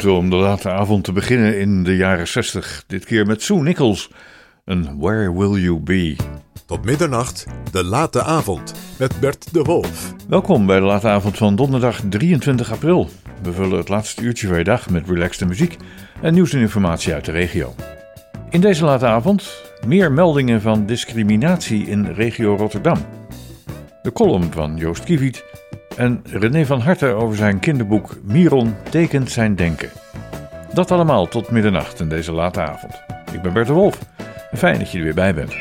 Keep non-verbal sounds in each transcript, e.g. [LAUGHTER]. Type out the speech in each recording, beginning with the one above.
gewoonte om de late avond te beginnen in de jaren 60. Dit keer met Sue Nichols. Een Where Will You Be? Tot middernacht, de late avond, met Bert de Wolf. Welkom bij de late avond van donderdag 23 april. We vullen het laatste uurtje van je dag met relaxte muziek en nieuws en informatie uit de regio. In deze late avond meer meldingen van discriminatie in regio Rotterdam. De column van Joost Kiewiet en René van Harten over zijn kinderboek Miron tekent zijn denken. Dat allemaal tot middernacht in deze late avond. Ik ben Bert de Wolf fijn dat je er weer bij bent.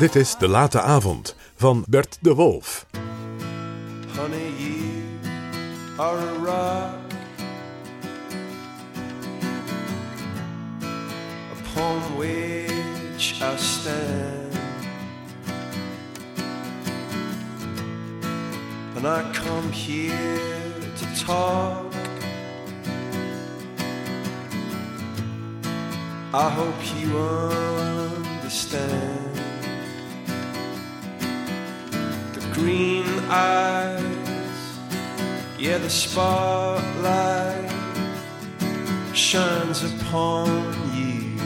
Dit is De Late Avond van Bert de Wolf. Honey, you are a rock upon which I stand. and I come here to talk. I hope you understand green eyes, yeah, the spotlight shines upon you.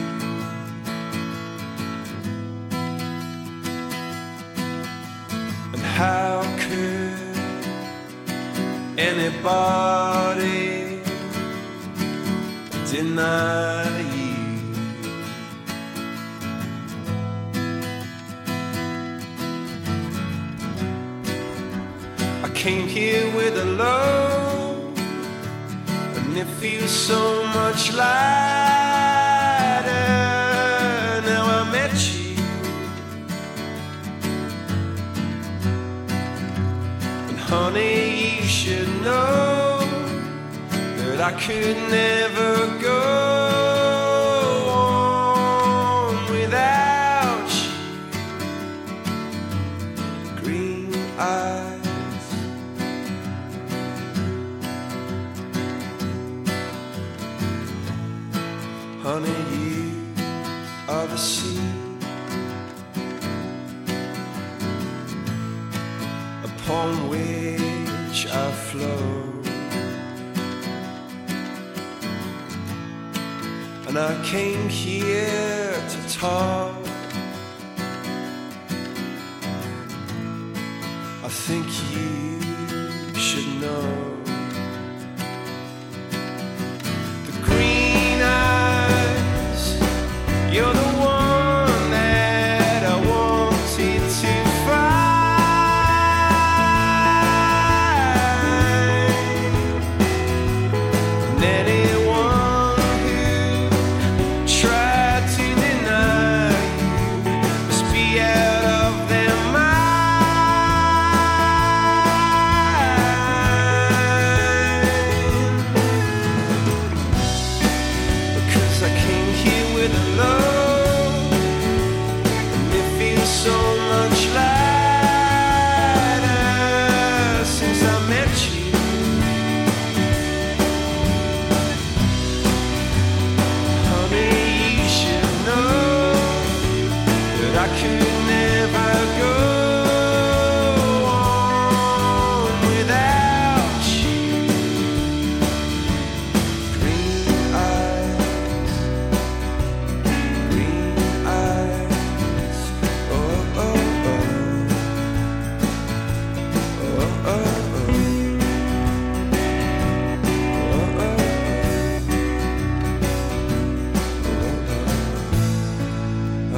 And how could anybody deny came here with a load, and it feels so much lighter now I met you. And honey, you should know that I could never go Honey, you are the sea upon which I flow. And I came here to talk. I think you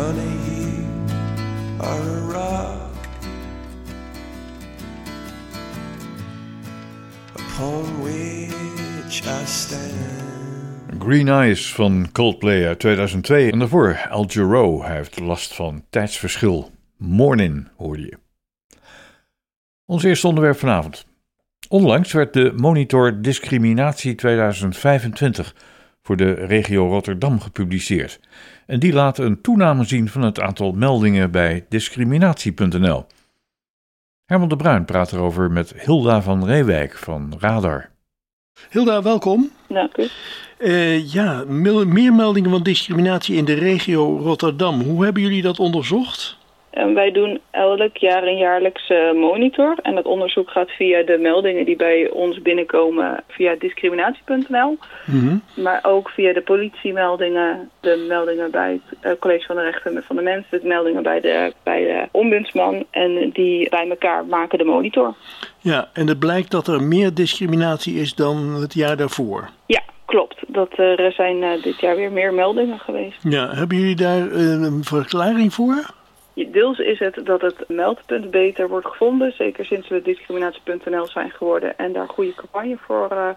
A. Green Eyes van Coldplay uit 2002. En daarvoor Al Jarreau. Hij heeft last van tijdsverschil. Morning hoorde je. Ons eerste onderwerp vanavond. Onlangs werd de Monitor Discriminatie 2025 voor de regio Rotterdam gepubliceerd. En die laat een toename zien van het aantal meldingen bij discriminatie.nl. Herman de Bruin praat erover met Hilda van Reewijk van Radar. Hilda, welkom. Dank u. Eh, ja, meer meldingen van discriminatie in de regio Rotterdam. Hoe hebben jullie dat onderzocht? En wij doen elk jaar een jaarlijkse monitor. En dat onderzoek gaat via de meldingen die bij ons binnenkomen via discriminatie.nl. Mhm. Maar ook via de politiemeldingen, de meldingen bij het eh, College van de Rechten van de Mens, de meldingen bij de, bij de ombudsman. En die bij elkaar maken de monitor. Ja, en het blijkt dat er meer discriminatie is dan het jaar daarvoor. Ja, klopt. Dat er zijn eh, dit jaar weer meer meldingen geweest. Ja, hebben jullie daar eh, een verklaring voor? Deels is het dat het meldpunt beter wordt gevonden, zeker sinds we discriminatie.nl zijn geworden en daar goede campagne voor eh,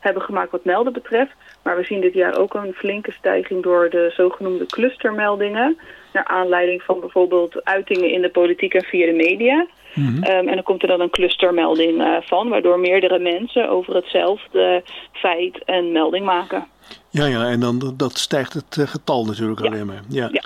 hebben gemaakt wat melden betreft. Maar we zien dit jaar ook een flinke stijging door de zogenoemde clustermeldingen, naar aanleiding van bijvoorbeeld uitingen in de politiek en via de media. Mhm. Ehm, en dan komt er dan een clustermelding eh, van, waardoor meerdere mensen over hetzelfde feit een melding maken. Ja, ja, en dan dat stijgt het eh, getal natuurlijk Ja. alleen maar. Ja. Ja.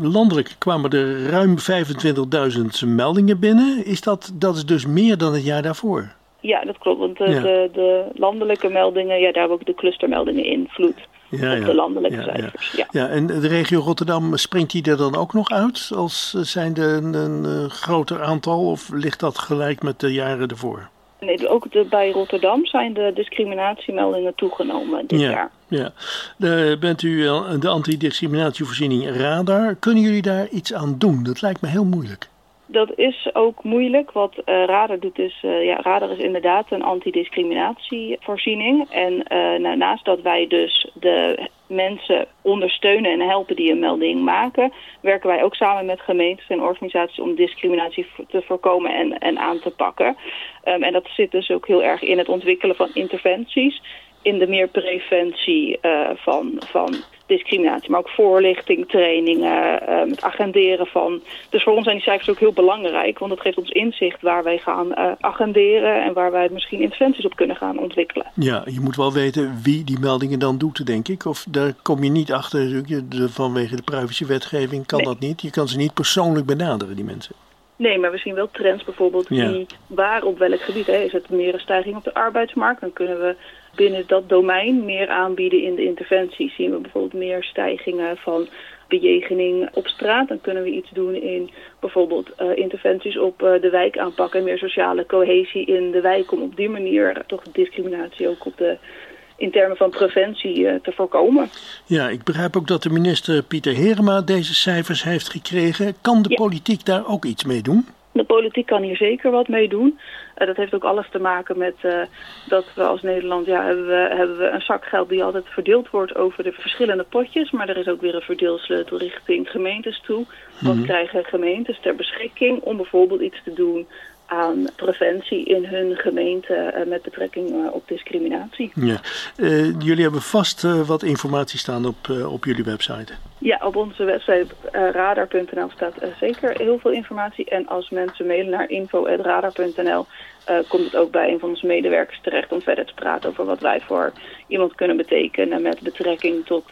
Landelijk kwamen er ruim 25.000 meldingen binnen. Is dat, dat is dus meer dan het jaar daarvoor? Ja, dat klopt. Want de, Ja. de, de landelijke meldingen, ja, daar hebben we ook de clustermeldingen invloed Ja, op de landelijke cijfers. Ja. Ja, en de regio Rotterdam, springt die er dan ook nog uit? Als eh, zijnde een, een eh, groter aantal of ligt dat gelijk met de jaren ervoor? Nee, ook de, bij Rotterdam zijn de discriminatiemeldingen toegenomen dit ja, jaar. ja. De, bent u eh, de antidiscriminatievoorziening Radar? Kunnen jullie daar iets aan doen? Dat lijkt me heel moeilijk. Dat is ook moeilijk. Wat eh, Radar doet is, eh, ja, Radar is inderdaad een antidiscriminatievoorziening. En eh, naast dat wij dus de mensen ondersteunen en helpen die een melding maken, werken wij ook samen met gemeentes en organisaties om discriminatie te voorkomen en, en aan te pakken. Ehm, en dat zit dus ook heel erg in het ontwikkelen van interventies, in de meer preventie van, van discriminatie, maar ook voorlichting, trainingen, eh, het agenderen van. Dus voor ons zijn die cijfers ook heel belangrijk, want het geeft ons inzicht waar wij gaan eh, agenderen en waar wij misschien interventies op kunnen gaan ontwikkelen. Ja, je moet wel weten wie die meldingen dan doet, denk ik. Of daar kom je niet achter vanwege de privacywetgeving. Kan Nee. dat niet? Je kan ze niet persoonlijk benaderen, die mensen. Nee, maar we zien wel trends bijvoorbeeld Ja. die waar op welk gebied. Hè. Is het meer een stijging op de arbeidsmarkt? Dan kunnen we binnen dat domein meer aanbieden in de interventie. Zien we bijvoorbeeld meer stijgingen van bejegening op straat. Dan kunnen we iets doen in bijvoorbeeld eh, interventies op eh, de wijk aanpakken. Meer sociale cohesie in de wijk om op die manier toch discriminatie ook op de, in termen van preventie eh, te voorkomen. Ja, ik begrijp ook dat de minister Pieter Herema deze cijfers heeft gekregen. Kan de Ja. politiek daar ook iets mee doen? De politiek kan hier zeker wat mee doen. Eh, dat heeft ook alles te maken met eh, dat we als Nederland ja, hebben, we, hebben we een zak geld die altijd verdeeld wordt over de verschillende potjes. Maar er is ook weer een verdeelsleutel richting gemeentes toe. Wat krijgen gemeentes ter beschikking om bijvoorbeeld iets te doen aan preventie in hun gemeente eh, met betrekking op discriminatie. Ja. Jullie hebben vast wat informatie staan op, op jullie website. Ja, op onze website eh, radar.nl staat eh, zeker heel veel informatie. En als mensen mailen naar info.radar.nl eh, komt het ook bij een van onze medewerkers terecht om verder te praten over wat wij voor iemand kunnen betekenen met betrekking tot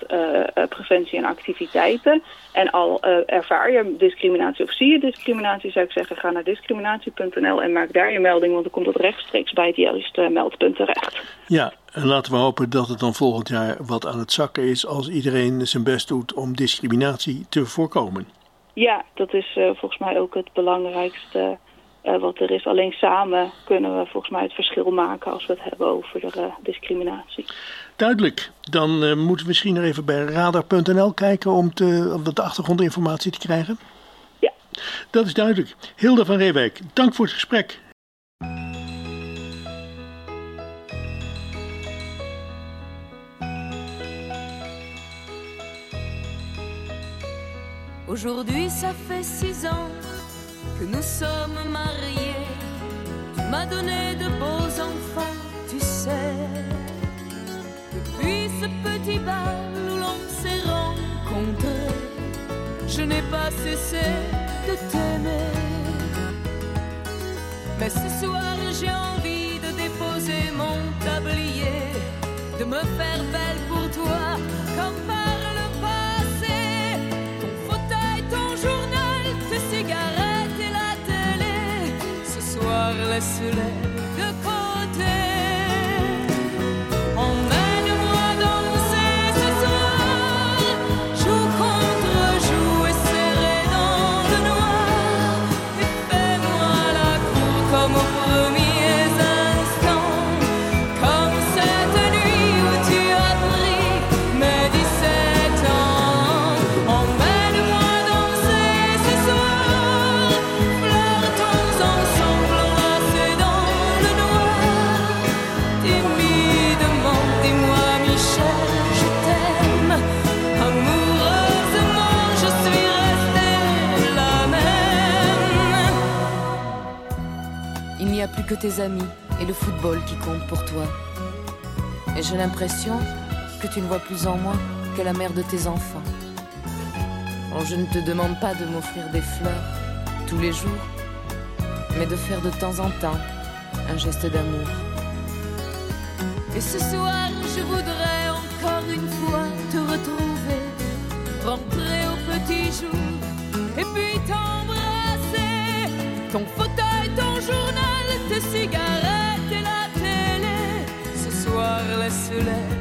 preventie en activiteiten. En al ervaar je discriminatie of zie je discriminatie, zou ik zeggen, ga naar discriminatie.nl en maak daar je melding, want dan komt het rechtstreeks bij het juiste meldpunt terecht. Ja, en laten we hopen dat het dan volgend jaar wat aan het zakken is als iedereen zijn best doet om discriminatie te voorkomen. Ja, dat is eh, volgens mij ook het belangrijkste eh, wat er is. Alleen samen kunnen we volgens mij het verschil maken als we het hebben over de eh, discriminatie. Duidelijk. Dan moeten we misschien nog even bij radar.nl kijken om, te, wat achtergrondinformatie te krijgen. Ja. Dat is duidelijk. Hilda van Reewijk, dank voor het gesprek. Aujourd'hui, ça fait six ans que nous sommes mariés. Tu m'as donné de beaux enfants, tu sais. Depuis ce petit bal où l'on s'est rencontrés, je n'ai pas cessé de t'aimer. Mais ce soir, j'ai envie de déposer mon tablier, de me faire belle pour toi, comme laisse-les tes amis et le football qui comptent pour toi. Et j'ai l'impression que tu ne vois plus en moi que la mère de tes enfants. Je ne te demande pas de m'offrir des fleurs tous les jours, mais de faire de temps en temps un geste d'amour. Et ce soir, je voudrais encore une fois rentrer au petit jour et puis t'embrasser. Ton tes cigarettes et la télé. Ce soir, laisse-les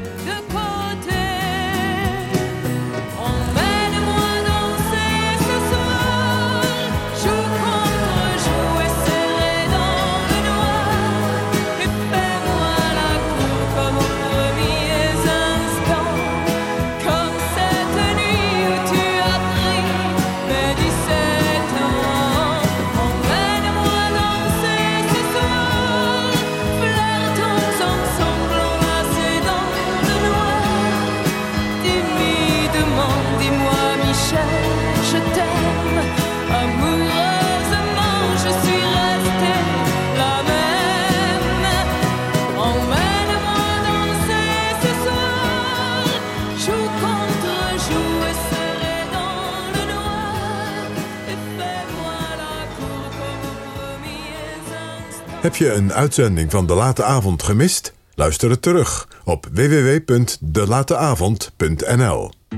Heb je een uitzending van De Late Avond gemist? Luister het terug op www.delateavond.nl. I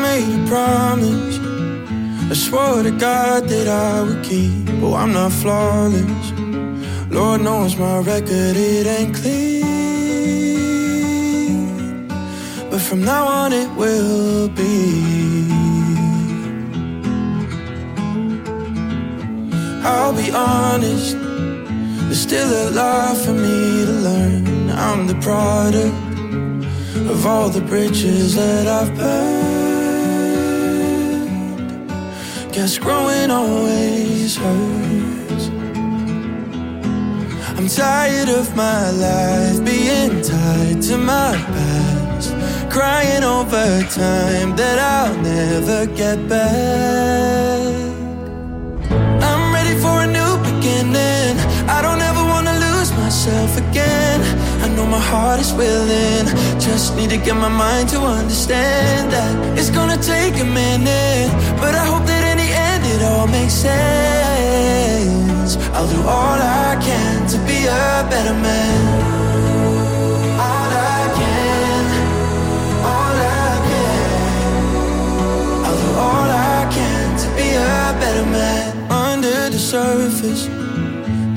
made a promise. I swore to God that I would keep. Oh, I'm not flawless. Lord knows my record, it ain't clean. But from now on, it will be. I'll be honest. There's still a lot for me to learn. I'm the product of all the bridges that I've burned. Guess growing always hurts. I'm tired of my life being tied to my past, crying over time that I'll never get back. Myself again. I know my heart is willing. Just need to get my mind to understand that it's gonna take a minute. But I hope that in the end it all makes sense. I'll do all I can to be a better man.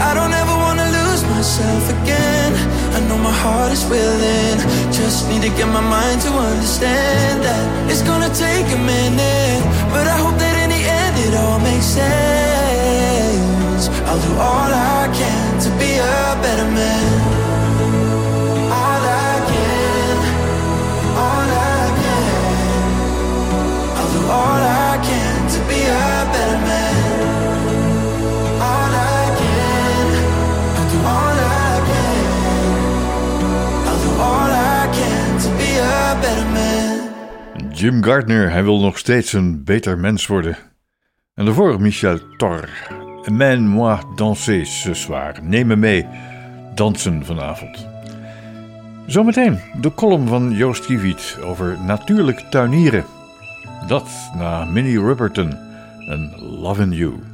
I don't ever wanna lose myself again. I know my heart is willing. Just need to get my mind to understand that it's gonna take a minute. But I hope that in the end it all makes sense. I'll do all I can to be a better man. All I can, all I can. I'll do all I can to be a better man. Jim Gardner, hij wil nog steeds een beter mens worden. En daarvoor Michel Tor. Mène-moi danser ce soir. Neem me mee, dansen vanavond. Zometeen de column van Joost Kiewiet over natuurlijk tuinieren. Dat na Minnie Ripperton en Lovin' You.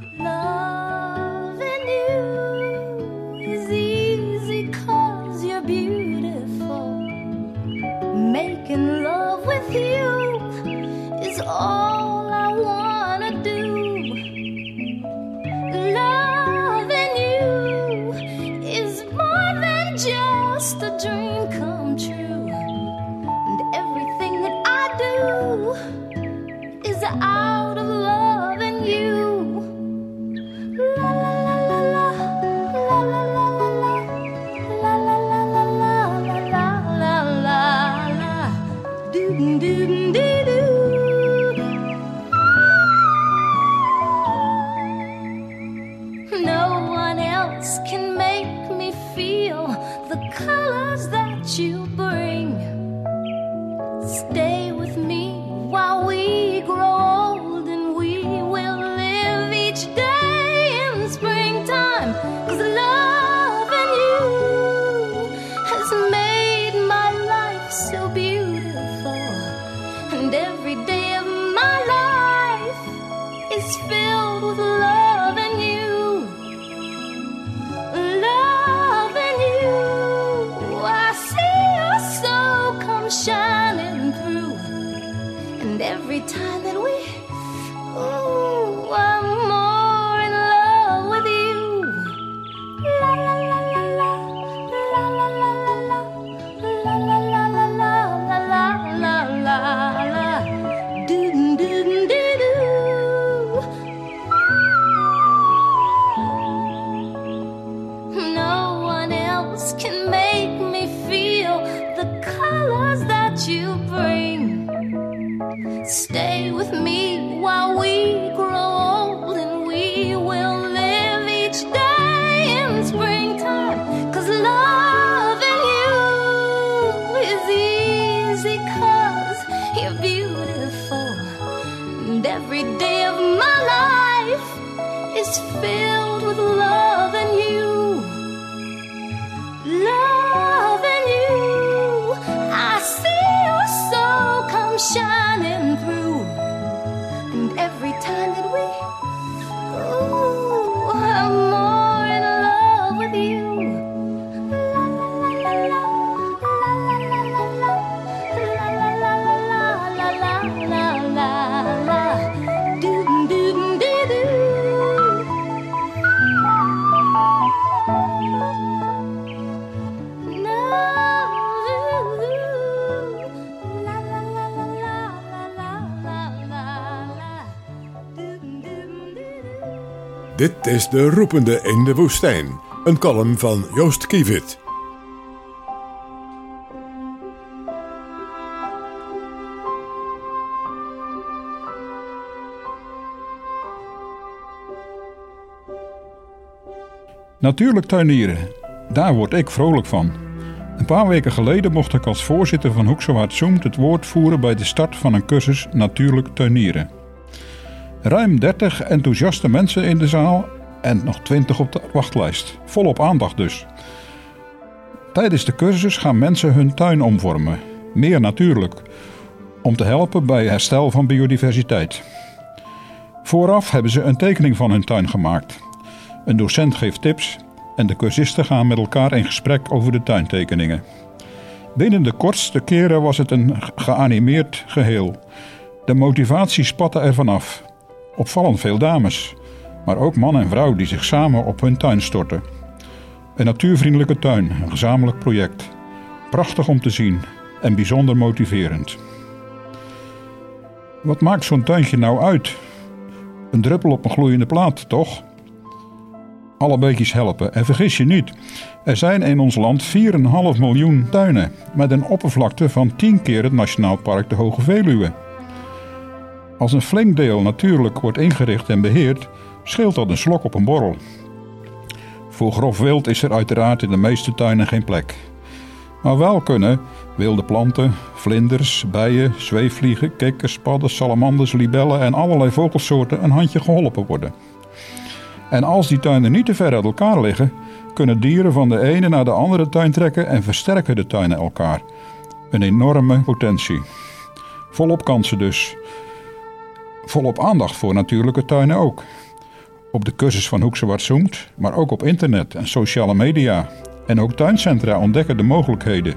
Is De Roepende in de Woestijn. Een column van Joost Kievit. Natuurlijk tuinieren. Daar word ik vrolijk van. Een paar weken geleden mocht ik als voorzitter van Hoeksewaard Zoomt het woord voeren bij de start van een cursus Natuurlijk tuinieren. Ruim 30 enthousiaste mensen in de zaal en nog 20 op de wachtlijst. Volop aandacht dus. Tijdens de cursus gaan mensen hun tuin omvormen. Meer natuurlijk. Om te helpen bij herstel van biodiversiteit. Vooraf hebben ze een tekening van hun tuin gemaakt. Een docent geeft tips en de cursisten gaan met elkaar in gesprek over de tuintekeningen. Binnen de kortste keren was het een geanimeerd geheel. De motivatie spatte er vanaf. Opvallend veel dames, maar ook man en vrouw die zich samen op hun tuin storten. Een natuurvriendelijke tuin, een gezamenlijk project. Prachtig om te zien en bijzonder motiverend. Wat maakt zo'n tuintje nou uit? Een druppel op een gloeiende plaat, toch? Alle beetjes helpen. En vergis je niet, er zijn in ons land 4,5 miljoen tuinen met een oppervlakte van 10 keer het Nationaal Park de Hoge Veluwe. Als een flink deel natuurlijk wordt ingericht en beheerd, scheelt dat een slok op een borrel. Voor grof wild is er uiteraard in de meeste tuinen geen plek. Maar wel kunnen wilde planten, vlinders, bijen, zweefvliegen, kikkers, padden, salamanders, libellen en allerlei vogelsoorten een handje geholpen worden. En als die tuinen niet te ver uit elkaar liggen, kunnen dieren van de ene naar de andere tuin trekken en versterken de tuinen elkaar. Een enorme potentie. Volop kansen dus. Volop aandacht voor natuurlijke tuinen ook. Op de cursus van Hoekse Wat Zoemt, maar ook op internet en sociale media. En ook tuincentra ontdekken de mogelijkheden.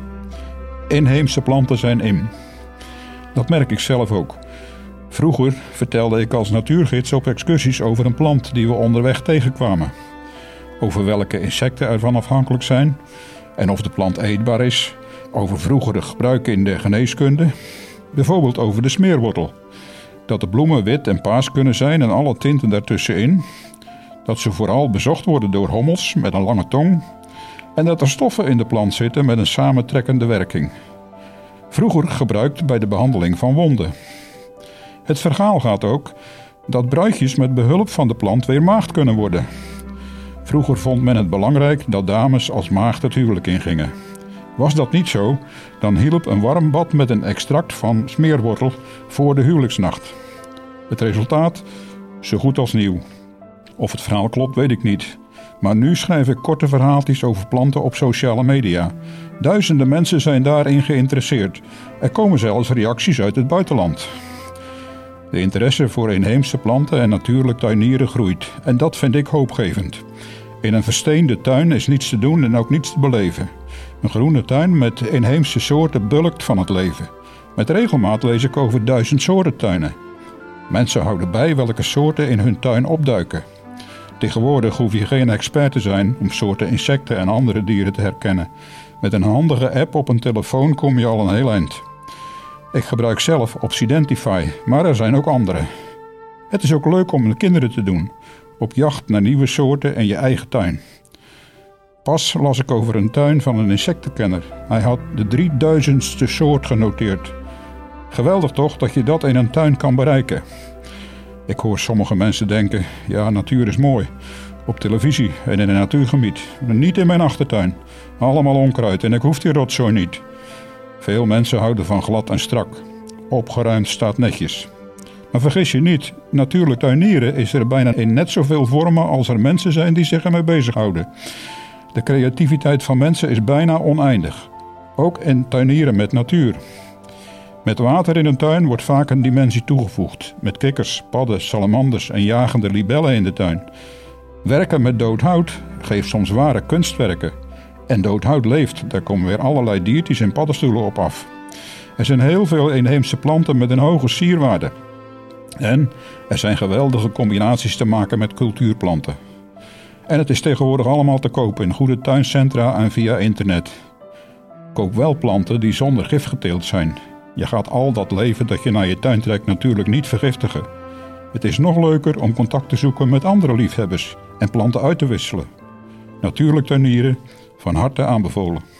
Inheemse planten zijn in. Dat merk ik zelf ook. Vroeger vertelde ik als natuurgids op excursies over een plant die we onderweg tegenkwamen. Over welke insecten ervan afhankelijk zijn en of de plant eetbaar is. Over vroegere gebruiken in de geneeskunde. Bijvoorbeeld over de smeerwortel. Dat de bloemen wit en paars kunnen zijn en alle tinten daartussenin. Dat ze vooral bezocht worden door hommels met een lange tong. En dat er stoffen in de plant zitten met een samentrekkende werking. Vroeger gebruikt bij de behandeling van wonden. Het verhaal gaat ook dat bruidjes met behulp van de plant weer maagd kunnen worden. Vroeger vond men het belangrijk dat dames als maagd het huwelijk ingingen. Was dat niet zo, dan hielp een warm bad met een extract van smeerwortel voor de huwelijksnacht. Het resultaat? Zo goed als nieuw. Of het verhaal klopt, weet ik niet. Maar nu schrijf ik korte verhaaltjes over planten op sociale media. Duizenden mensen zijn daarin geïnteresseerd. Er komen zelfs reacties uit het buitenland. De interesse voor inheemse planten en natuurlijk tuinieren groeit en dat vind ik hoopgevend. In een versteende tuin is niets te doen en ook niets te beleven. Een groene tuin met inheemse soorten bulkt van het leven. Met regelmaat lees ik over duizend soorten tuinen. Mensen houden bij welke soorten in hun tuin opduiken. Tegenwoordig hoef je geen expert te zijn om soorten insecten en andere dieren te herkennen. Met een handige app op een telefoon kom je al een heel eind. Ik gebruik zelf Obsidentify, maar er zijn ook andere. Het is ook leuk om met kinderen te doen, op jacht naar nieuwe soorten in je eigen tuin. Pas las ik over een tuin van een insectenkenner. Hij had de 3000ste soort genoteerd. Geweldig toch dat je dat in een tuin kan bereiken. Ik hoor sommige mensen denken: ja, natuur is mooi. Op televisie en in een natuurgebied. Maar niet in mijn achtertuin. Allemaal onkruid en ik hoef die rotzooi niet. Veel mensen houden van glad en strak. Opgeruimd staat netjes. Maar vergis je niet, natuurlijk tuinieren is er bijna in net zoveel vormen als er mensen zijn die zich ermee bezighouden. De creativiteit van mensen is bijna oneindig. Ook in tuinieren met natuur. Met water in een tuin wordt vaak een dimensie toegevoegd. Met kikkers, padden, salamanders en jagende libellen in de tuin. Werken met dood hout geeft soms ware kunstwerken. En dood hout leeft, daar komen weer allerlei diertjes en paddenstoelen op af. Er zijn heel veel inheemse planten met een hoge sierwaarde. En er zijn geweldige combinaties te maken met cultuurplanten. En het is tegenwoordig allemaal te koop in goede tuincentra en via internet. Koop wel planten die zonder gif geteeld zijn. Je gaat al dat leven dat je naar je tuin trekt natuurlijk niet vergiftigen. Het is nog leuker om contact te zoeken met andere liefhebbers en planten uit te wisselen. Natuurlijk tuinieren, van harte aanbevolen.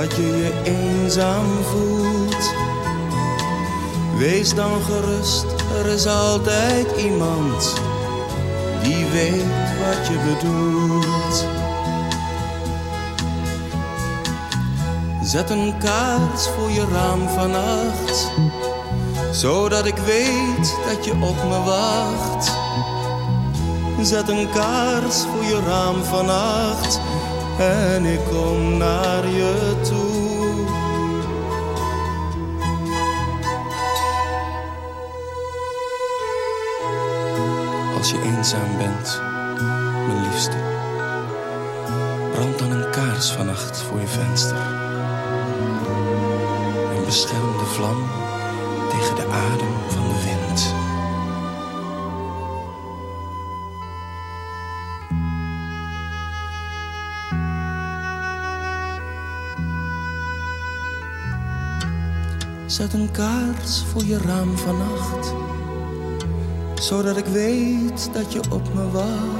Dat je je eenzaam voelt, wees dan gerust, er is altijd iemand die weet wat je bedoelt. Zet een kaars voor je raam vannacht, zodat ik weet dat je op me wacht. Zet een kaars voor je raam vannacht en ik kom naar je voor je venster. En bescherm de vlam tegen de adem van de wind. Zet een kaars voor je raam vannacht, zodat ik weet dat je op me wacht.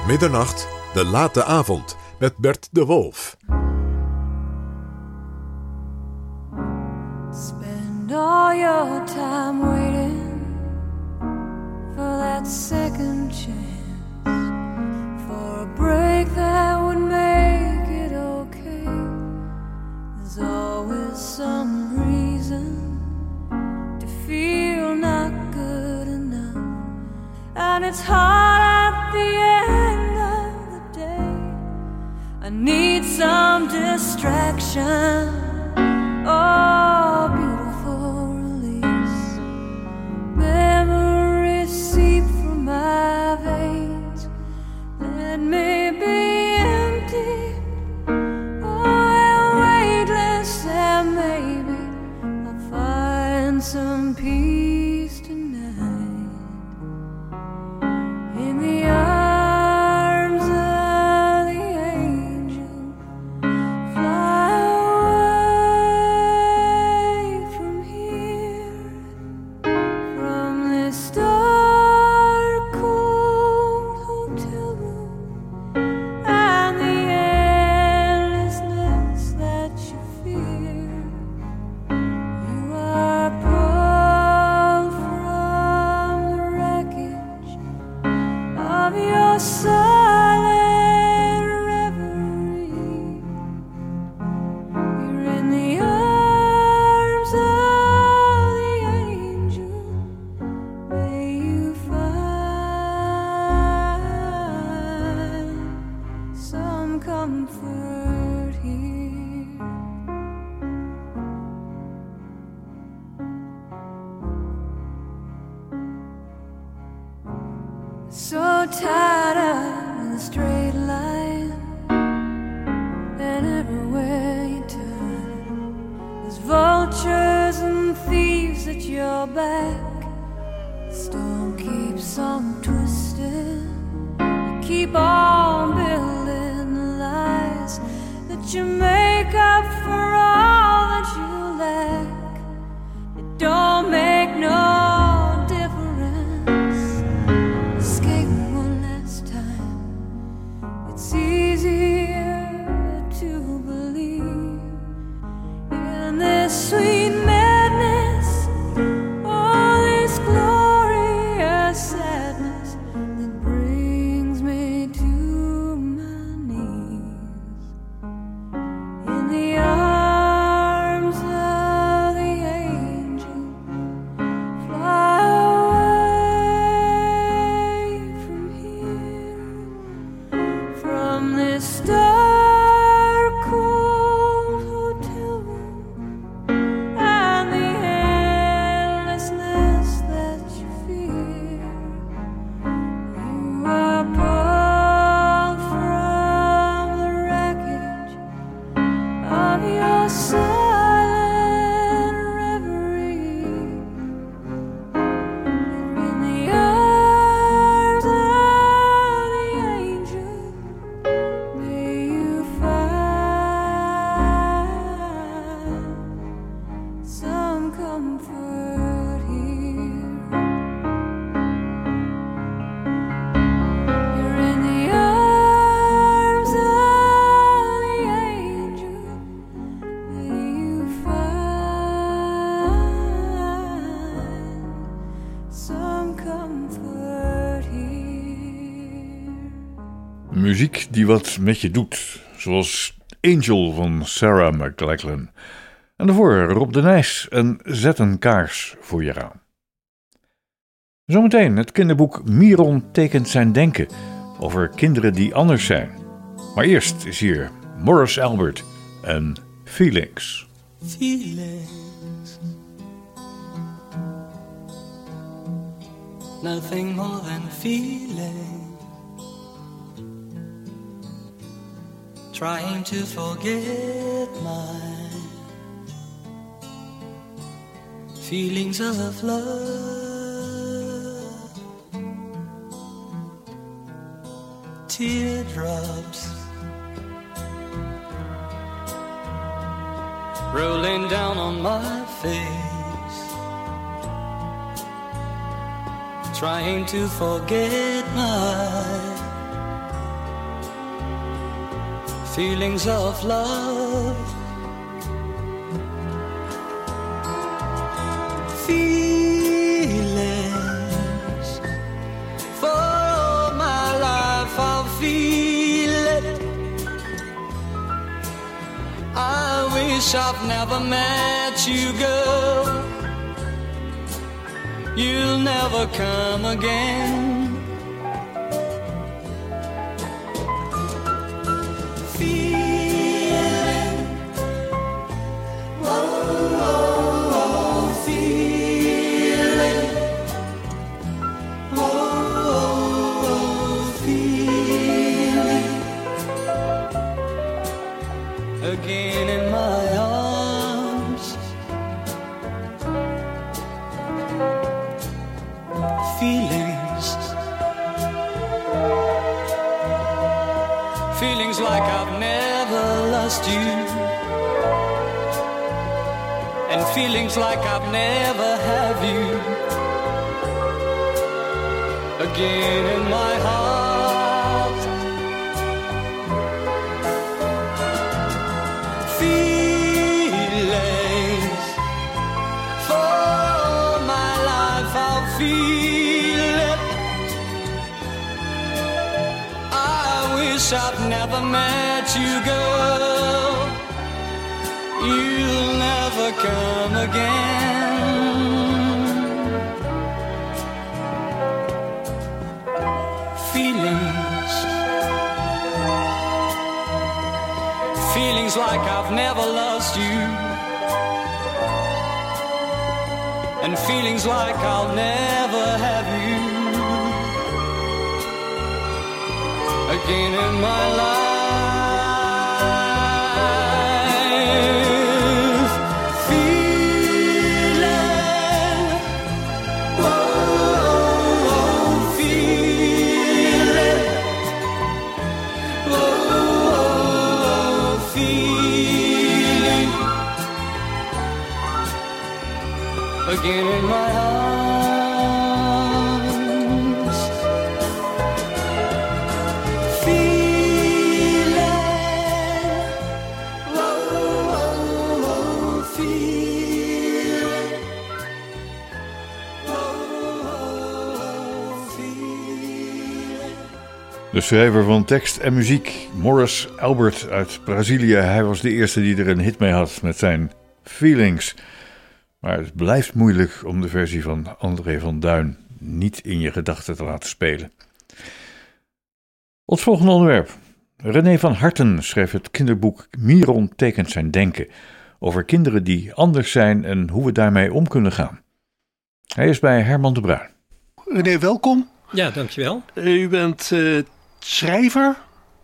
Tot middernacht, de late avond met Bert de Wolf. Spend all your time waiting for that second chance for a break that would make it okay. There's always some reason to feel not good enough, and it's hard at the end. need some distraction. Oh, of yourself. wat met je doet. Zoals Angel van Sarah McLachlan. En daarvoor Rob de Nijs en Zet een kaars voor je raam. Zometeen het kinderboek Miron tekent zijn denken over kinderen die anders zijn. Maar eerst is hier Morris Albert en Felix. Felix. Nothing more than feeling. trying to forget my feelings of love. Teardrops. Rolling down on my face, trying to forget my feelings of love. Feelings for all my life, I'll feel it. I wish I've never met you, girl. You'll never come again. Feelings like I've never have you again in my heart. feelings for my life I'll feel it I wish I'd never met you girl never come again Feelings Feelings like I've never lost you. And feelings like I'll never have you again in my life. Schrijver van tekst en muziek, Morris Albert uit Brazilië. Hij was de eerste die er een hit mee had met zijn Feelings. Maar het blijft moeilijk om de versie van André van Duin niet in je gedachten te laten spelen. Ons volgende onderwerp. René van Harten schreef het kinderboek Miron tekent zijn denken over kinderen die anders zijn en hoe we daarmee om kunnen gaan. Hij is bij Herman de Bruin. René, welkom. Ja, dankjewel. U bent eh, schrijver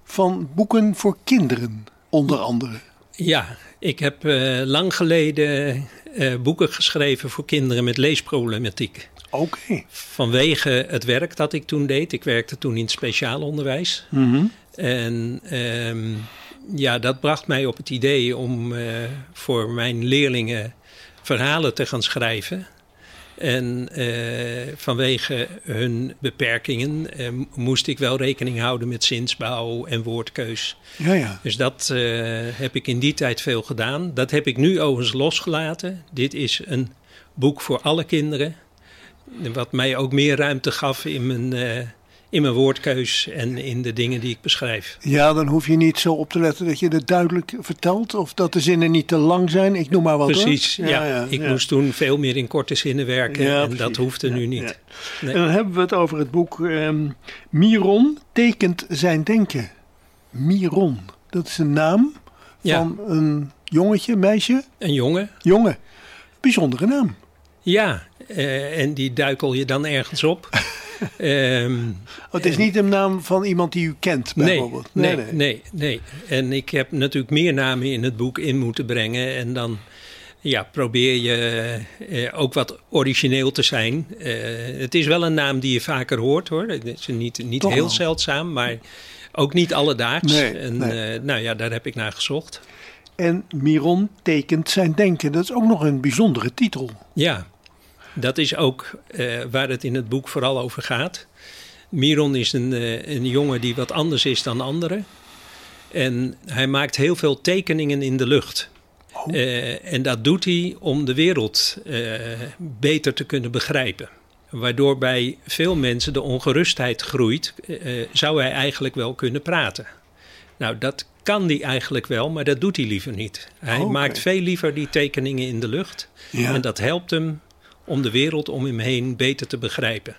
van boeken voor kinderen, onder andere. Ja, ik heb eh, lang geleden eh, boeken geschreven voor kinderen met leesproblematiek. Oké. Vanwege het werk dat ik toen deed. Ik werkte toen in het speciaal onderwijs. Mhm. En ehm, ja, dat bracht mij op het idee om eh, voor mijn leerlingen verhalen te gaan schrijven. En eh, vanwege hun beperkingen eh, moest ik wel rekening houden met zinsbouw en woordkeus. Ja, ja. Dus dat eh, heb ik in die tijd veel gedaan. Dat heb ik nu overigens losgelaten. Dit is een boek voor alle kinderen. Wat mij ook meer ruimte gaf in mijn, in mijn woordkeus en in de dingen die ik beschrijf. Ja, dan hoef je niet zo op te letten dat je het duidelijk vertelt. Of dat de zinnen niet te lang zijn. Ik noem maar wat. Precies, ja. ik ja. moest toen veel meer in korte zinnen werken. En precies. dat hoefde nu Ja, niet. En dan hebben we het over het boek ehm, Miron tekent zijn denken. Miron, dat is een naam van een jongetje, meisje, Een jongen, jongen. Bijzondere naam. ja. Eh, en die duikel je dan ergens op. [LAUGHS] Ehm, Oh, het is niet een naam van iemand die u kent, nee, bijvoorbeeld. nee, nee, nee, En ik heb natuurlijk meer namen in het boek in moeten brengen. En dan ja, probeer je eh, ook wat origineel te zijn. Eh, het is wel een naam die je vaker hoort hoor. Het is niet, niet Toch heel wel. zeldzaam, maar ook niet alledaags. Nee, en nee. nou ja, daar heb ik naar gezocht. En Miron tekent zijn denken. Dat is ook nog een bijzondere titel. Ja, dat is ook eh, waar het in het boek vooral over gaat. Miron is een, eh, een jongen die wat anders is dan anderen. En hij maakt heel veel tekeningen in de lucht. Eh, en dat doet hij om de wereld beter te kunnen begrijpen. Waardoor bij veel mensen de ongerustheid groeit, zou hij eigenlijk wel kunnen praten. Nou, dat kan hij eigenlijk wel, maar dat doet hij liever niet. Hij Oké. maakt veel liever die tekeningen in de lucht. Ja. En dat helpt hem om de wereld om hem heen beter te begrijpen.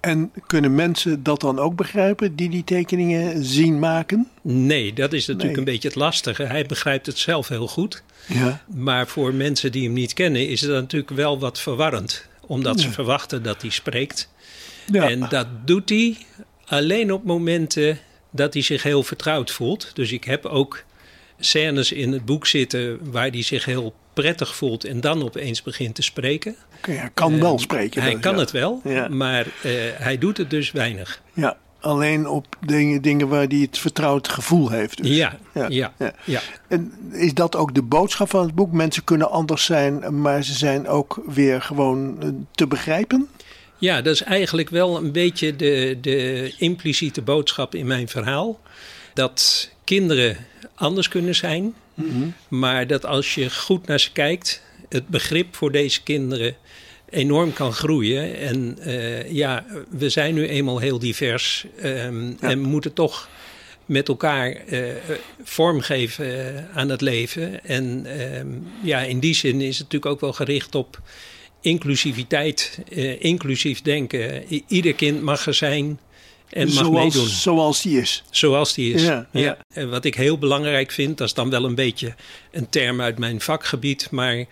En kunnen mensen dat dan ook begrijpen die die tekeningen zien maken? Nee, dat is natuurlijk Nee. een beetje het lastige. Hij begrijpt het zelf heel goed. Ja. Maar voor mensen die hem niet kennen is het natuurlijk wel wat verwarrend. Omdat ze verwachten dat hij spreekt. Ja. En dat doet hij alleen op momenten dat hij zich heel vertrouwd voelt. Dus ik heb ook scènes in het boek zitten waar hij zich heel prettig voelt en dan opeens begint te spreken. Hij kan wel spreken. Hij dus, kan ja. het wel, Ja. maar eh, hij doet het dus weinig. Ja, alleen op dingen, dingen waar hij het vertrouwd gevoel heeft. Dus. Ja, ja, ja. En is dat ook de boodschap van het boek? Mensen kunnen anders zijn, maar ze zijn ook weer gewoon eh, te begrijpen? Ja, dat is eigenlijk wel een beetje de, de impliciete boodschap in mijn verhaal. Dat kinderen anders kunnen zijn, maar dat als je goed naar ze kijkt, het begrip voor deze kinderen enorm kan groeien. En eh, ja, we zijn nu eenmaal heel divers ehm, en moeten toch met elkaar eh, vormgeven aan het leven. En ehm, ja, in die zin is het natuurlijk ook wel gericht op inclusiviteit, eh, inclusief denken. I- ieder kind mag er zijn en mag meedoen. zoals, zoals die is. Zoals die is. Ja, Ja, ja. En wat ik heel belangrijk vind, dat is dan wel een beetje een term uit mijn vakgebied, maar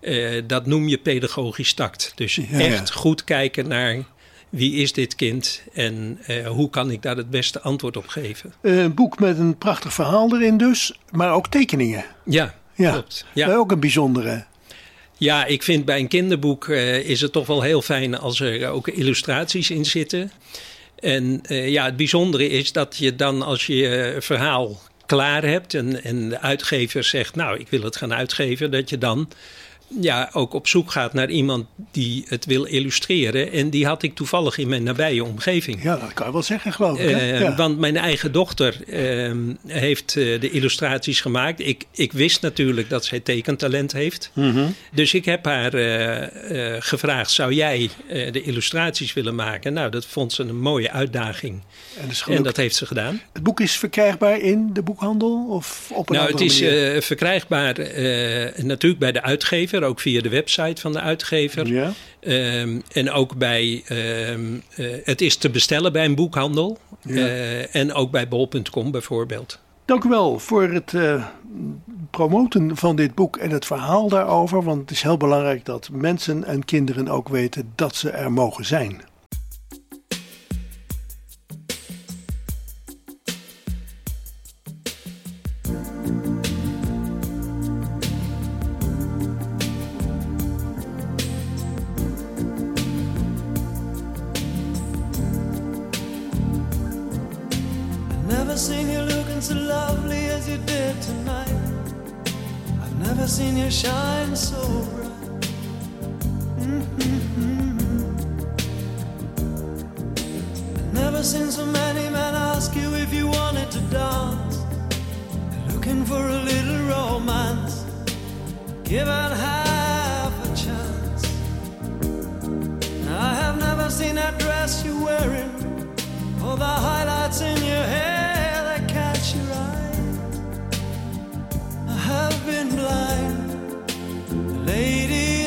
eh, dat noem je pedagogisch tact. Dus Ja, echt goed kijken naar wie is dit kind en eh, hoe kan ik daar het beste antwoord op geven. Eh, Een boek met een prachtig verhaal erin dus, maar ook tekeningen. Ja, Ja, klopt. Ja. Ook een bijzondere. Ja, ik vind bij een kinderboek is het toch wel heel fijn als er ook illustraties in zitten. En eh, ja, het bijzondere is dat je dan als je je verhaal klaar hebt en, en de uitgever zegt, nou, ik wil het gaan uitgeven, dat je dan ja, ook op zoek gaat naar iemand die het wil illustreren. En die had ik toevallig in mijn nabije omgeving. Ja, dat kan je wel zeggen, geloof ik. hè? Eh, ja. Want mijn eigen dochter ehm, heeft eh, de illustraties gemaakt. Ik, ik wist natuurlijk dat zij tekentalent heeft. Mhm. Dus ik heb haar eh, gevraagd: zou jij de illustraties willen maken? Nou, dat vond ze een mooie uitdaging. En dat En heeft ze gedaan. Het boek is verkrijgbaar in de boekhandel of op een Nou, het is verkrijgbaar natuurlijk bij de uitgever, ook via de website van de uitgever. Ja. Ehm, en ook bij, ehm, eh, het is te bestellen bij een boekhandel. Ja. Eh, en ook bij bol.com bijvoorbeeld. Dank u wel voor het eh, promoten van dit boek en het verhaal daarover. Want het is heel belangrijk dat mensen en kinderen ook weten dat ze er mogen zijn. So lovely as you did tonight. I've never seen you shine so bright. Mhm. I've never seen so many men ask you if you wanted to dance. Looking for a little romance. Give Given half a chance. I have never seen that dress you're wearing. All the highlights in your hair I have been blind, lady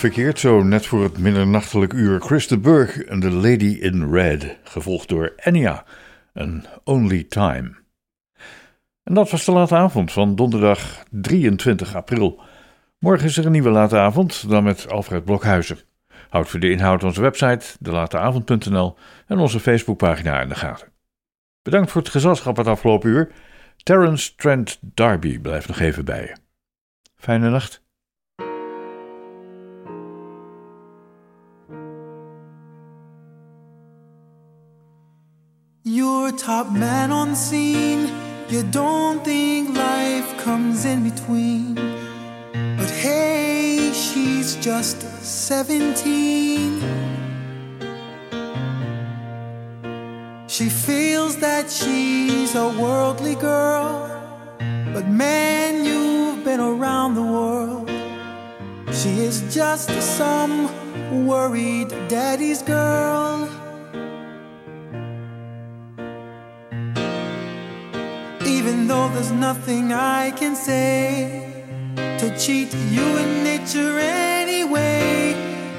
Verkeerd, zo net voor het middernachtelijk uur Chris de Burg en The Lady in Red, gevolgd door Enya, een Only Time. En dat was de late avond van donderdag 23 april. Morgen is er een nieuwe late avond, dan met Alfred Blokhuizen. Houd voor de inhoud onze website, delateavond.nl en onze Facebookpagina in de gaten. Bedankt voor het gezelschap het afgelopen uur. Terence Trent Darby blijft nog even bij je. Fijne nacht. You're top man on the scene. You don't think life comes in between. But hey, she's just 17. She feels that she's a worldly girl. But man, you've been around the world. She is just some worried daddy's girl. There's nothing I can say to cheat you in nature anyway,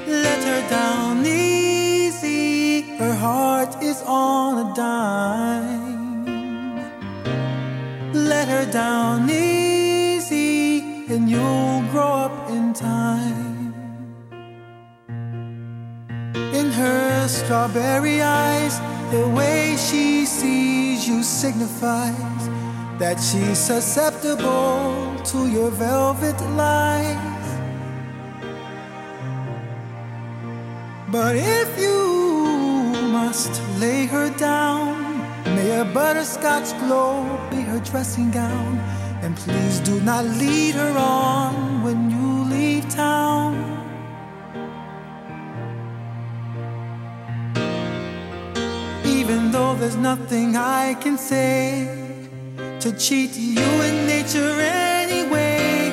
let her down easy. Her heart is on a dime. Let her down easy, and you'll grow up in time. In her strawberry eyes, the way she sees you signifies that she's susceptible to your velvet lies. But if you must lay her down, may a butterscotch glow be her dressing gown. And please do not lead her on when you leave town. Even though there's nothing I can say to cheat you in nature anyway.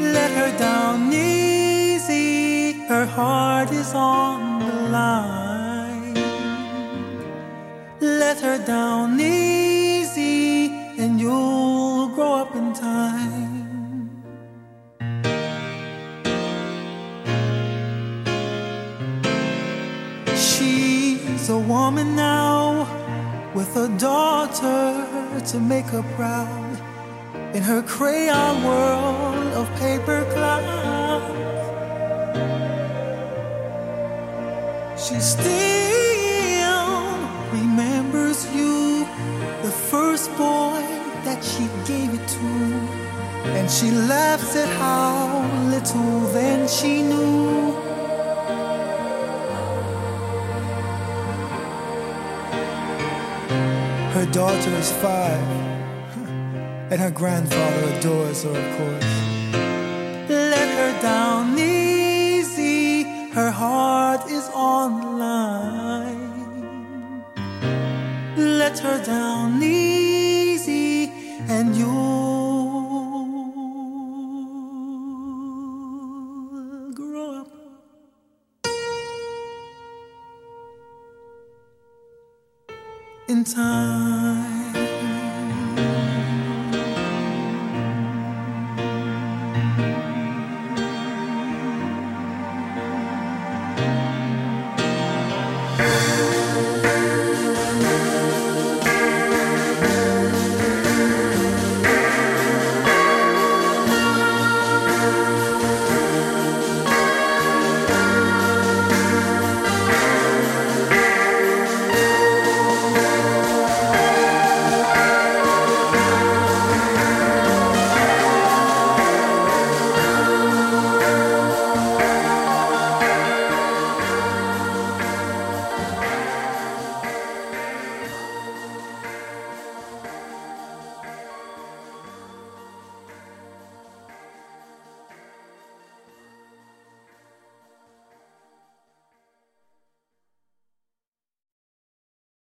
Let her down easy, her heart is on the line. Let her down easy, and you'll grow up in time. She's a woman now with a daughter to make her proud in her crayon world of paper clouds. She still remembers you, the first boy that she gave it to, and she laughs at how little then she knew. Daughter is five, and her grandfather adores her, of course.